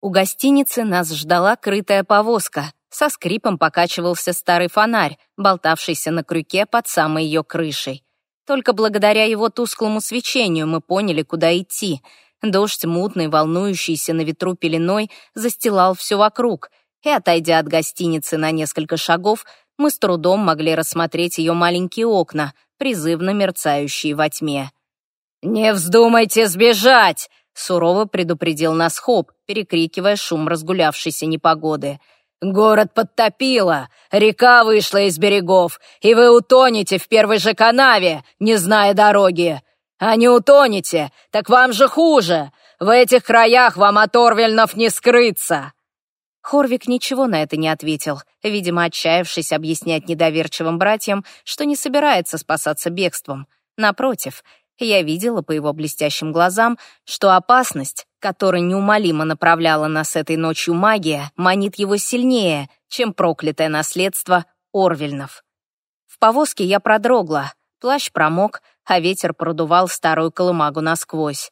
У гостиницы нас ждала крытая повозка. Со скрипом покачивался старый фонарь, болтавшийся на крюке под самой ее крышей. Только благодаря его тусклому свечению мы поняли, куда идти. Дождь, мутный, волнующийся на ветру пеленой, застилал все вокруг, и, отойдя от гостиницы на несколько шагов, мы с трудом могли рассмотреть ее маленькие окна, призывно мерцающие во тьме. «Не вздумайте сбежать!» — сурово предупредил нас Хоп, перекрикивая шум разгулявшейся непогоды — Город подтопило, река вышла из берегов, и вы утонете в первой же канаве, не зная дороги. А не утонете, так вам же хуже. В этих краях вам от Орвельнов не скрыться». Хорвик ничего на это не ответил, видимо, отчаявшись объяснять недоверчивым братьям, что не собирается спасаться бегством. Напротив, я видела по его блестящим глазам, что опасность, которая неумолимо направляла нас этой ночью магия, манит его сильнее, чем проклятое наследство Орвельнов. В повозке я продрогла, плащ промок, а ветер продувал старую колымагу насквозь.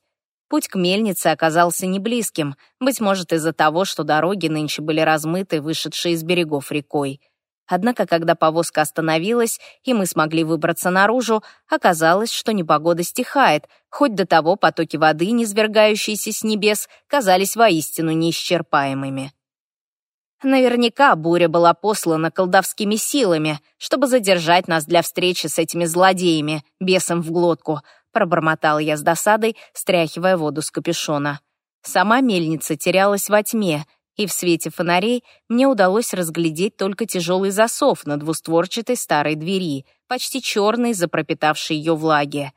Путь к мельнице оказался неблизким, быть может, из-за того, что дороги нынче были размыты, вышедшие из берегов рекой. Однако, когда повозка остановилась, и мы смогли выбраться наружу, оказалось, что непогода стихает, хоть до того потоки воды, низвергающиеся с небес, казались воистину неисчерпаемыми. Наверняка буря была послана колдовскими силами, чтобы задержать нас для встречи с этими злодеями, бесом в глотку, пробормотал я с досадой, стряхивая воду с капюшона. Сама мельница терялась во тьме, и в свете фонарей мне удалось разглядеть только тяжелый засов на двустворчатой старой двери, почти черный из-за пропитавшей ее влаги.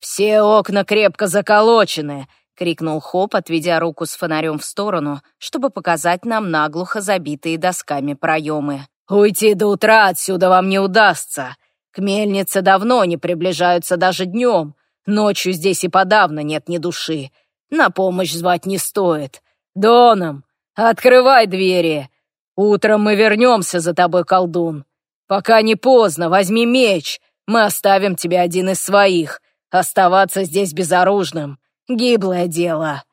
«Все окна крепко заколочены!» — крикнул Хоп, отведя руку с фонарем в сторону, чтобы показать нам наглухо забитые досками проемы. «Уйти до утра отсюда вам не удастся. К мельнице давно не приближаются даже днем. Ночью здесь и подавно нет ни души. На помощь звать не стоит. Доном, «Открывай двери! Утром мы вернемся за тобой, колдун. Пока не поздно, возьми меч. Мы оставим тебе один из своих. Оставаться здесь безоружным — гиблое дело».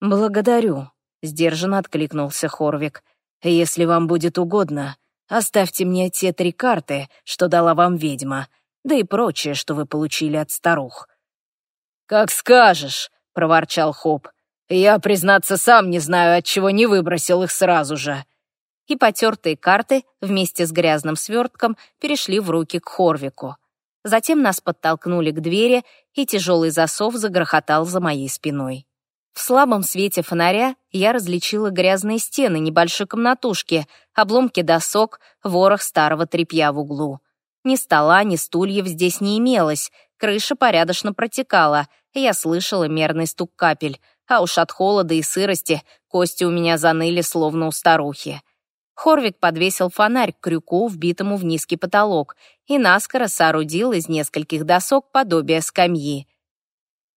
«Благодарю», — сдержанно откликнулся Хорвик. «Если вам будет угодно, оставьте мне те три карты, что дала вам ведьма, да и прочее, что вы получили от старух». «Как скажешь», — проворчал Хоп. Я, признаться, сам не знаю, от чего не выбросил их сразу же. И потертые карты вместе с грязным свертком перешли в руки к Хорвику. Затем нас подтолкнули к двери, и тяжелый засов загрохотал за моей спиной. В слабом свете фонаря я различила грязные стены небольшой комнатушки, обломки досок, ворох старого тряпья в углу. Ни стола, ни стульев здесь не имелось, крыша порядочно протекала, я слышала мерный стук капель — а уж от холода и сырости кости у меня заныли, словно у старухи. Хорвик подвесил фонарь к крюку, вбитому в низкий потолок, и наскоро соорудил из нескольких досок подобие скамьи.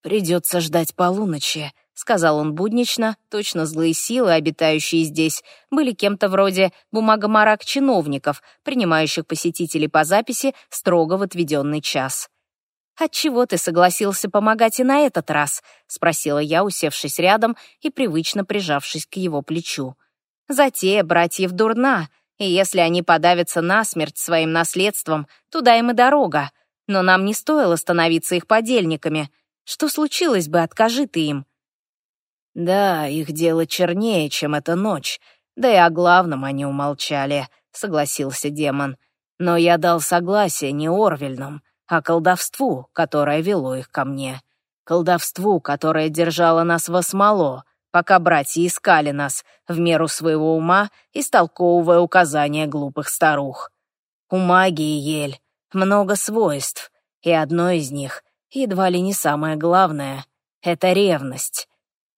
«Придется ждать полуночи», — сказал он буднично, точно злые силы, обитающие здесь, были кем-то вроде бумагомарак чиновников, принимающих посетителей по записи строго в отведенный час. «Отчего ты согласился помогать и на этот раз?» — спросила я, усевшись рядом и привычно прижавшись к его плечу. «Затея братьев дурна, и если они подавятся насмерть своим наследством, туда им и дорога. Но нам не стоило становиться их подельниками. Что случилось бы, откажи ты им?» «Да, их дело чернее, чем эта ночь. Да и о главном они умолчали», — согласился демон. «Но я дал согласие не Орвельным» а колдовству, которое вело их ко мне. Колдовству, которое держало нас во смоло, пока братья искали нас в меру своего ума, истолковывая указания глупых старух. У магии, Ель, много свойств, и одно из них, едва ли не самое главное, — это ревность.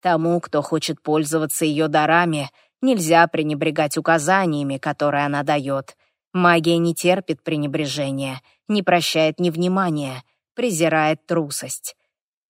Тому, кто хочет пользоваться ее дарами, нельзя пренебрегать указаниями, которые она дает. Магия не терпит пренебрежения — не прощает невнимания, презирает трусость.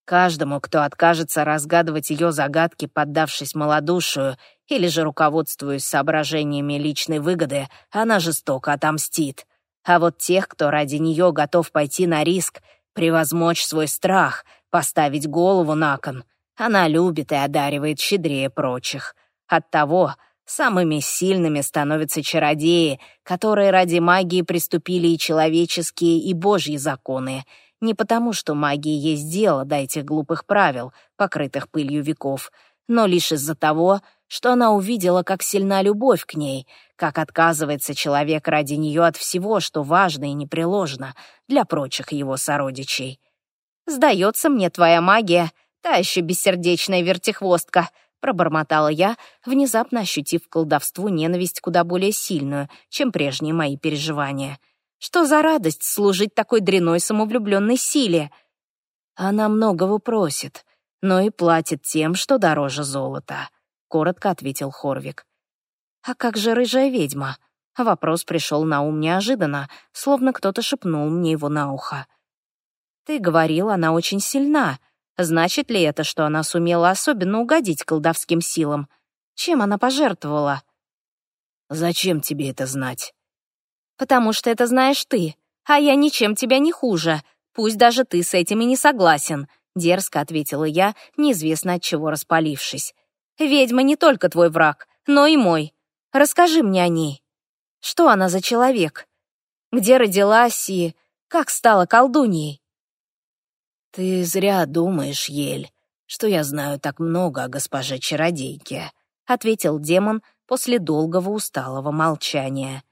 Каждому, кто откажется разгадывать ее загадки, поддавшись малодушию или же руководствуясь соображениями личной выгоды, она жестоко отомстит. А вот тех, кто ради нее готов пойти на риск, превозмочь свой страх, поставить голову на кон, Она любит и одаривает щедрее прочих. Оттого самыми сильными становятся чародеи, которые ради магии приступили и человеческие, и божьи законы. Не потому, что магии есть дело до этих глупых правил, покрытых пылью веков, но лишь из-за того, что она увидела, как сильна любовь к ней, как отказывается человек ради нее от всего, что важно и непреложно для прочих его сородичей. «Сдается мне твоя магия, та еще бессердечная вертихвостка», пробормотала я, внезапно ощутив колдовству ненависть куда более сильную, чем прежние мои переживания. Что за радость служить такой дряной самовлюбленной силе? Она многого просит, но и платит тем, что дороже золота коротко ответил Хорвик. «А как же рыжая ведьма?» Вопрос пришел на ум неожиданно, словно кто-то шепнул мне его на ухо. «Ты говорил, она очень сильна. Значит ли это, что она сумела особенно угодить колдовским силам? Чем она пожертвовала?» «Зачем тебе это знать?» «Потому что это знаешь ты, а я ничем тебя не хуже. Пусть даже ты с этим и не согласен», — дерзко ответила я, неизвестно от чего распалившись. Ведьма не только твой враг, но и мой. Расскажи мне о ней. Что она за человек? Где родилась и как стала колдуньей? Ты зря думаешь, Ель, что я знаю так много о госпоже-чародейке, ответил демон после долгого усталого молчания.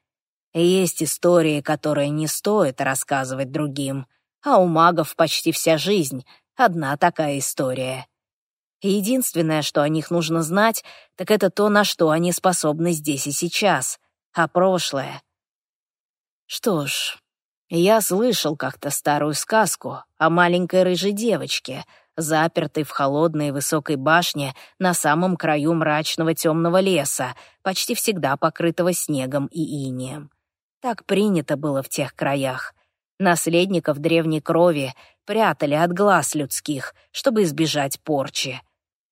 Есть истории, которые не стоит рассказывать другим, а у магов почти вся жизнь — одна такая история. Единственное, что о них нужно знать, так это то, на что они способны здесь и сейчас, а прошлое. Что ж, я слышал как-то старую сказку о маленькой рыжей девочке, запертой в холодной высокой башне на самом краю мрачного темного леса, почти всегда покрытого снегом и инеем. Так принято было в тех краях. Наследников древней крови прятали от глаз людских, чтобы избежать порчи.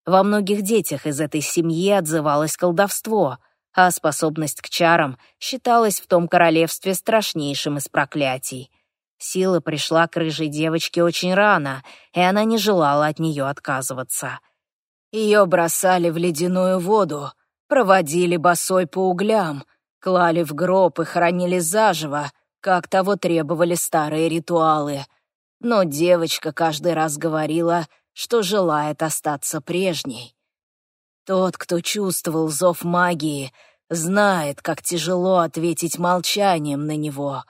Во многих детях из этой семьи отзывалось колдовство, а способность к чарам считалась в том королевстве страшнейшим из проклятий. Сила пришла к рыжей девочке очень рано, и она не желала от нее отказываться. Ее бросали в ледяную воду, проводили босой по углям, клали в гроб и хоронили заживо, как того требовали старые ритуалы. Но девочка каждый раз говорила, что желает остаться прежней. Тот, кто чувствовал зов магии, знает, как тяжело ответить молчанием на него,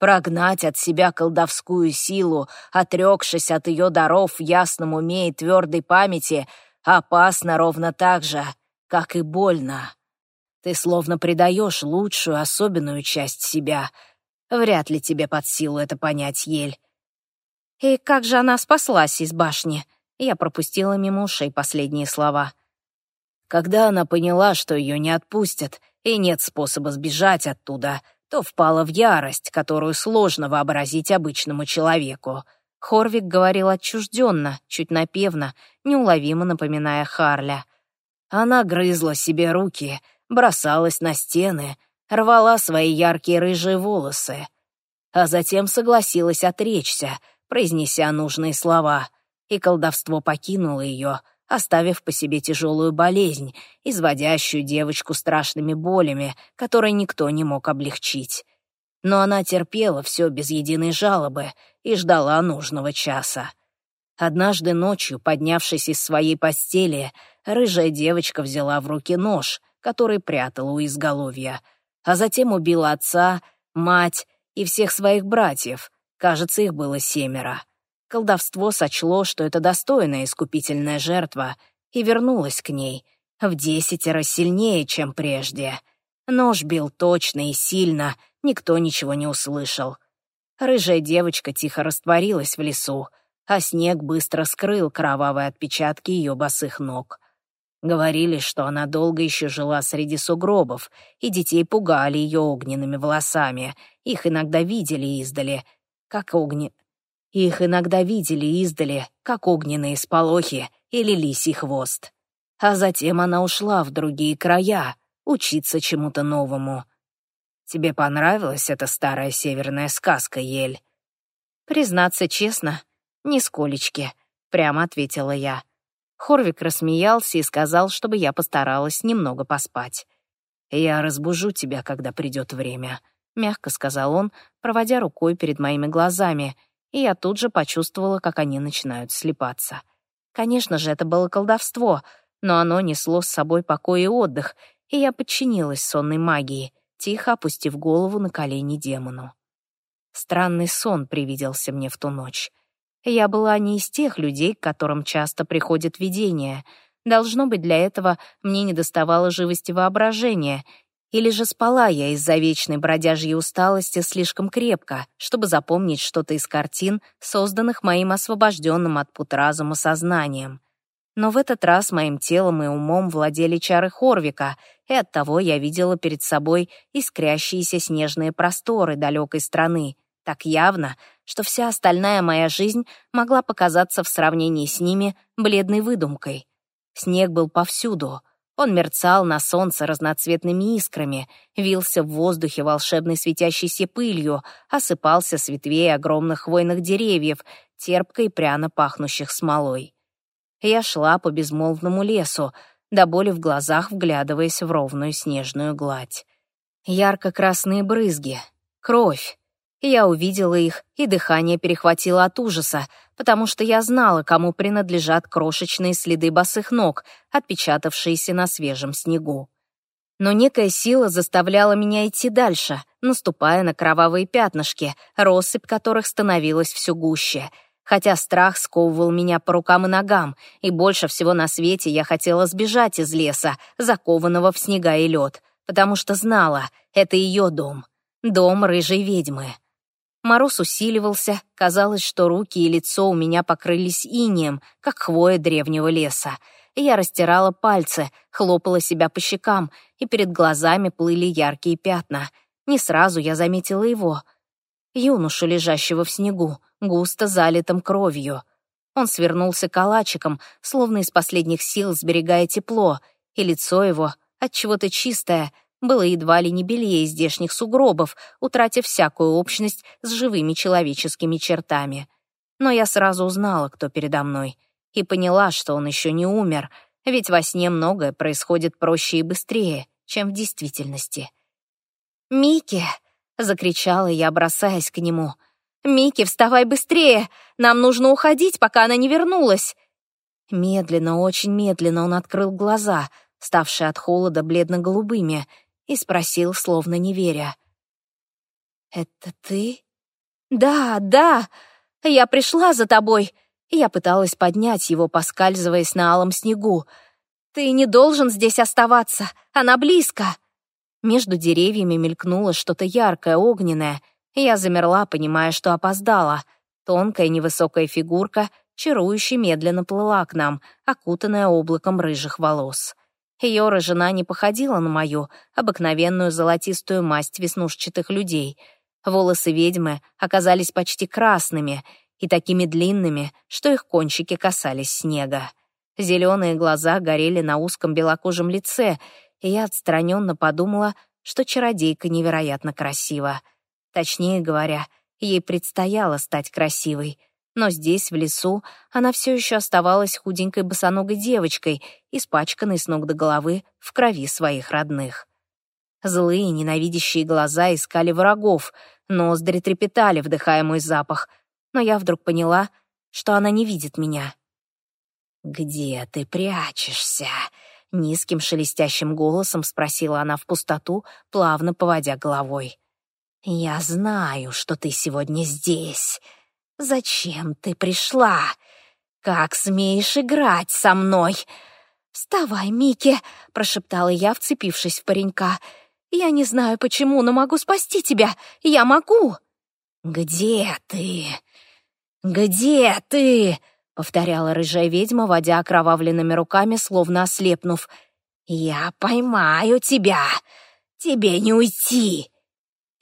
прогнать от себя колдовскую силу, отрекшись от ее даров в ясном уме и твердой памяти, опасно ровно так же, как и больно. Ты словно предаешь лучшую, особенную часть себя. Вряд ли тебе под силу это понять, Ель. И как же она спаслась из башни? Я пропустила мимо ушей последние слова. Когда она поняла, что ее не отпустят и нет способа сбежать оттуда, то впала в ярость, которую сложно вообразить обычному человеку. Хорвик говорил отчужденно, чуть напевно, неуловимо напоминая Харля. Она грызла себе руки, бросалась на стены, рвала свои яркие рыжие волосы, а затем согласилась отречься, произнеся нужные слова — и колдовство покинуло ее, оставив по себе тяжелую болезнь, изводящую девочку страшными болями, которые никто не мог облегчить. Но она терпела все без единой жалобы и ждала нужного часа. Однажды ночью, поднявшись из своей постели, рыжая девочка взяла в руки нож, который прятала у изголовья, а затем убила отца, мать и всех своих братьев, кажется, их было семеро. Колдовство сочло, что это достойная искупительная жертва, и вернулось к ней, в десятеро сильнее, чем прежде. Нож бил точно и сильно, никто ничего не услышал. Рыжая девочка тихо растворилась в лесу, а снег быстро скрыл кровавые отпечатки ее босых ног. Говорили, что она долго еще жила среди сугробов, и детей пугали ее огненными волосами, их иногда видели издали, как огни... Их иногда видели издали, как огненные сполохи или лисий хвост. А затем она ушла в другие края, учиться чему-то новому. Тебе понравилась эта старая северная сказка, Ель? Признаться честно, нисколечки, прямо ответила я. Хорвик рассмеялся и сказал, чтобы я постаралась немного поспать. «Я разбужу тебя, когда придет время», — мягко сказал он, проводя рукой перед моими глазами, и я тут же почувствовала, как они начинают слепаться. Конечно же, это было колдовство, но оно несло с собой покой и отдых, и я подчинилась сонной магии, тихо опустив голову на колени демону. Странный сон привиделся мне в ту ночь. Я была не из тех людей, к которым часто приходят видения. Должно быть, для этого мне недоставало живости воображения, или же спала я из-за вечной бродяжьей усталости слишком крепко, чтобы запомнить что-то из картин, созданных моим освобожденным от пут разума сознанием. Но в этот раз моим телом и умом владели чары Хорвика, и оттого я видела перед собой искрящиеся снежные просторы далекой страны, так явно, что вся остальная моя жизнь могла показаться в сравнении с ними бледной выдумкой. Снег был повсюду. Он мерцал на солнце разноцветными искрами, вился в воздухе волшебной светящейся пылью, осыпался с ветвей огромных хвойных деревьев, терпко и пряно пахнущих смолой. Я шла по безмолвному лесу, до боли в глазах вглядываясь в ровную снежную гладь. Ярко-красные брызги, кровь, я увидела их, и дыхание перехватило от ужаса, потому что я знала, кому принадлежат крошечные следы босых ног, отпечатавшиеся на свежем снегу. Но некая сила заставляла меня идти дальше, наступая на кровавые пятнышки, россыпь которых становилась все гуще. Хотя страх сковывал меня по рукам и ногам, и больше всего на свете я хотела сбежать из леса, закованного в снега и лед, потому что знала, это ее дом, дом рыжей ведьмы. Мороз усиливался, казалось, что руки и лицо у меня покрылись инеем, как хвоя древнего леса. Я растирала пальцы, хлопала себя по щекам, и перед глазами плыли яркие пятна. Не сразу я заметила его. Юношу, лежащего в снегу, густо залитым кровью. Он свернулся калачиком, словно из последних сил сберегая тепло, и лицо его, от чего то чистое, было едва ли не белье из здешних сугробов, утратив всякую общность с живыми человеческими чертами. Но я сразу узнала, кто передо мной, и поняла, что он еще не умер, ведь во сне многое происходит проще и быстрее, чем в действительности. «Микки!» — закричала я, бросаясь к нему. «Микки, вставай быстрее! Нам нужно уходить, пока она не вернулась!» Медленно, очень медленно он открыл глаза, ставшие от холода бледно-голубыми, и спросил, словно не веря. «Это ты?» «Да, да, я пришла за тобой». Я пыталась поднять его, поскальзываясь на алом снегу. «Ты не должен здесь оставаться, она близко». Между деревьями мелькнуло что-то яркое, огненное. Я замерла, понимая, что опоздала. Тонкая невысокая фигурка чарующе медленно плыла к нам, окутанная облаком рыжих волос. Ее рыжина не походила на мою, обыкновенную золотистую масть веснушчатых людей. Волосы ведьмы оказались почти красными и такими длинными, что их кончики касались снега. Зеленые глаза горели на узком белокожем лице, и я отстраненно подумала, что чародейка невероятно красива. Точнее говоря, ей предстояло стать красивой — но здесь, в лесу, она все еще оставалась худенькой босоногой девочкой, испачканной с ног до головы в крови своих родных. Злые, ненавидящие глаза искали врагов, ноздри трепетали, вдыхая мой запах, но я вдруг поняла, что она не видит меня. «Где ты прячешься?» — низким шелестящим голосом спросила она в пустоту, плавно поводя головой. «Я знаю, что ты сегодня здесь. «Зачем ты пришла? Как смеешь играть со мной?» «Вставай, Микки!» — прошептала я, вцепившись в паренька. «Я не знаю почему, но могу спасти тебя! Я могу!» «Где ты? Где ты?» — повторяла рыжая ведьма, водя окровавленными руками, словно ослепнув. «Я поймаю тебя! Тебе не уйти!»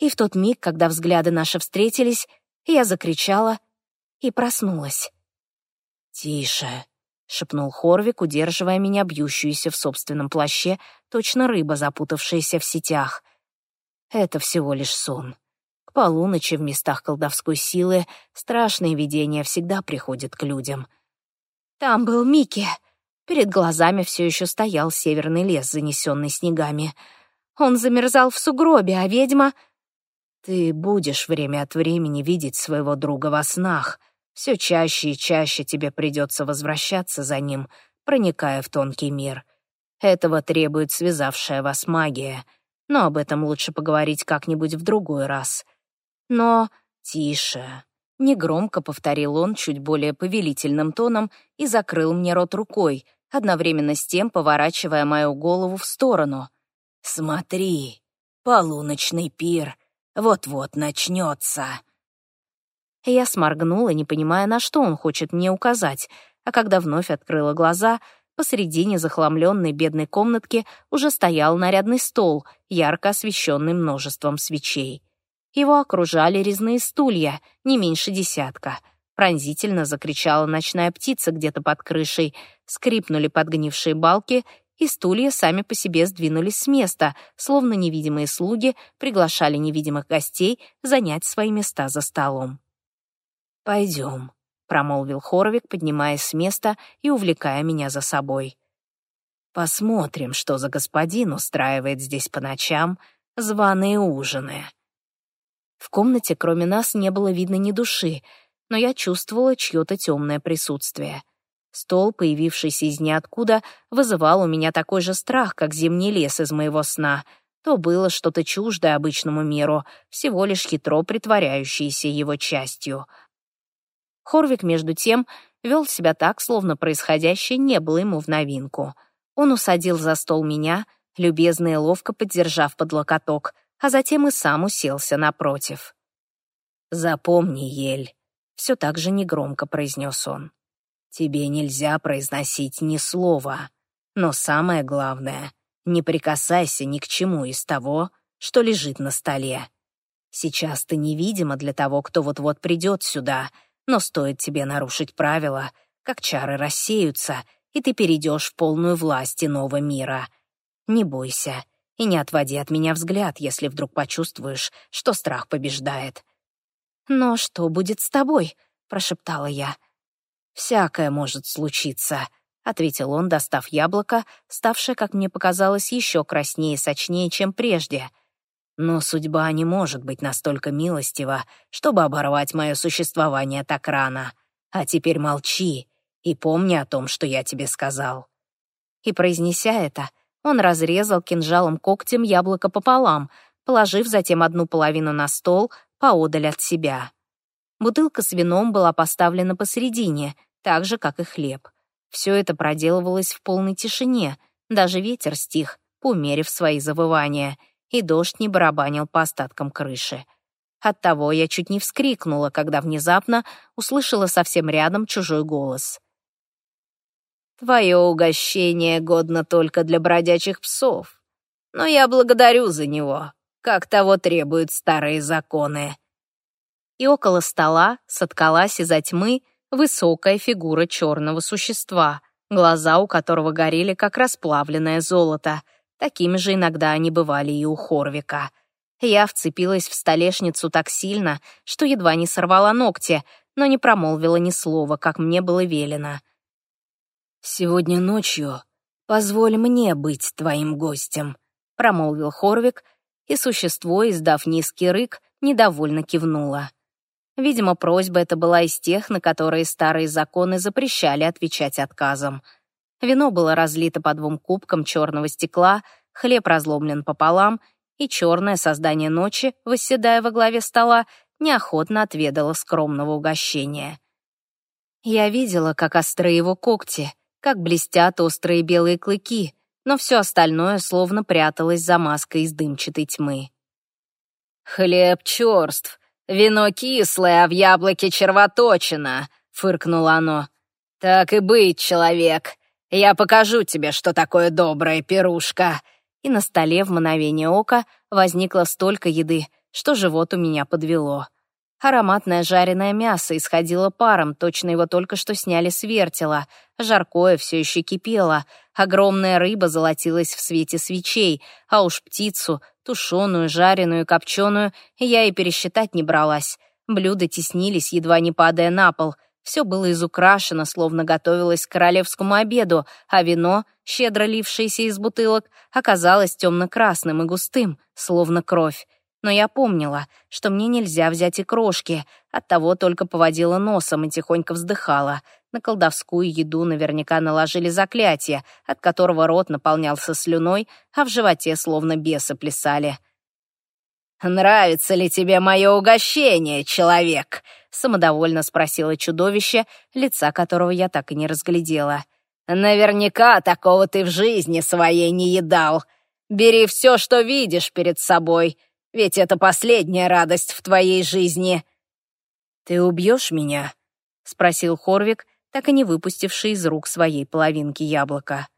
И в тот миг, когда взгляды наши встретились, я закричала и проснулась. «Тише», — шепнул Хорвик, удерживая меня, бьющуюся в собственном плаще, точно рыба, запутавшаяся в сетях. «Это всего лишь сон. К полуночи в местах колдовской силы страшные видения всегда приходят к людям». «Там был Микки», Перед глазами все еще стоял северный лес, занесенный снегами. Он замерзал в сугробе, а ведьма... Ты будешь время от времени видеть своего друга во снах. Все чаще и чаще тебе придется возвращаться за ним, проникая в тонкий мир. Этого требует связавшая вас магия. Но об этом лучше поговорить как-нибудь в другой раз. Но тише. Негромко повторил он чуть более повелительным тоном и закрыл мне рот рукой, одновременно с тем поворачивая мою голову в сторону. «Смотри, полуночный пир вот-вот начнется». Я сморгнула, не понимая, на что он хочет мне указать, а когда вновь открыла глаза, посредине захламленной бедной комнатки уже стоял нарядный стол, ярко освещенный множеством свечей. Его окружали резные стулья, не меньше десятка — Пронзительно закричала ночная птица где-то под крышей, скрипнули подгнившие балки, и стулья сами по себе сдвинулись с места, словно невидимые слуги приглашали невидимых гостей занять свои места за столом. «Пойдем», — промолвил Хоровик, поднимаясь с места и увлекая меня за собой. «Посмотрим, что за господин устраивает здесь по ночам званые ужины». В комнате кроме нас не было видно ни души, но я чувствовала чье-то темное присутствие. Стол, появившийся из ниоткуда, вызывал у меня такой же страх, как зимний лес из моего сна. То было что-то чуждое обычному миру, всего лишь хитро притворяющееся его частью. Хорвик, между тем, вел себя так, словно происходящее не было ему в новинку. Он усадил за стол меня, любезно и ловко поддержав под локоток, а затем и сам уселся напротив. «Запомни, Ель, все так же негромко произнес он. «Тебе нельзя произносить ни слова, но самое главное, не прикасайся ни к чему из того, что лежит на столе. Сейчас ты невидима для того, кто вот-вот придет сюда, но стоит тебе нарушить правила, как чары рассеются, и ты перейдешь в полную власть иного мира. Не бойся и не отводи от меня взгляд, если вдруг почувствуешь, что страх побеждает. «Но что будет с тобой?» — прошептала я. «Всякое может случиться», — ответил он, достав яблоко, ставшее, как мне показалось, еще краснее и сочнее, чем прежде. «Но судьба не может быть настолько милостива, чтобы оборвать мое существование так рано. А теперь молчи и помни о том, что я тебе сказал». И, произнеся это, он разрезал кинжалом когтем яблоко пополам, положив затем одну половину на стол, поодаль от себя. Бутылка с вином была поставлена посередине, так же, как и хлеб. Все это проделывалось в полной тишине, даже ветер стих, поумерив свои завывания, и дождь не барабанил по остаткам крыши. Оттого я чуть не вскрикнула, когда внезапно услышала совсем рядом чужой голос. «Твое угощение годно только для бродячих псов, но я благодарю за него как того требуют старые законы. И около стола соткалась из-за тьмы высокая фигура черного существа, глаза у которого горели, как расплавленное золото. Такими же иногда они бывали и у Хорвика. Я вцепилась в столешницу так сильно, что едва не сорвала ногти, но не промолвила ни слова, как мне было велено. «Сегодня ночью позволь мне быть твоим гостем», — промолвил Хорвик, и существо, издав низкий рык, недовольно кивнуло. Видимо, просьба эта была из тех, на которые старые законы запрещали отвечать отказом. Вино было разлито по двум кубкам черного стекла, хлеб разломлен пополам, и черное создание ночи, восседая во главе стола, неохотно отведало скромного угощения. Я видела, как острые его когти, как блестят острые белые клыки, но все остальное словно пряталось за маской из дымчатой тьмы. «Хлеб черств, вино кислое, а в яблоке червоточина», — фыркнуло оно. «Так и быть, человек, я покажу тебе, что такое добрая пирушка». И на столе в мгновение ока возникло столько еды, что живот у меня подвело. Ароматное жареное мясо исходило паром, точно его только что сняли с вертела. Жаркое все еще кипело. Огромная рыба золотилась в свете свечей, а уж птицу, тушеную, жареную, копченую, я и пересчитать не бралась. Блюда теснились, едва не падая на пол. Все было изукрашено, словно готовилось к королевскому обеду, а вино, щедро лившееся из бутылок, оказалось темно-красным и густым, словно кровь. Но я помнила, что мне нельзя взять и крошки, оттого только поводила носом и тихонько вздыхала. На колдовскую еду наверняка наложили заклятие, от которого рот наполнялся слюной, а в животе словно бесы плясали. «Нравится ли тебе мое угощение, человек?» — самодовольно спросило чудовище, лица которого я так и не разглядела. «Наверняка такого ты в жизни своей не едал. Бери все, что видишь перед собой, ведь это последняя радость в твоей жизни». «Ты убьешь меня?» — спросил Хорвик, так и не выпустивший из рук своей половинки яблока.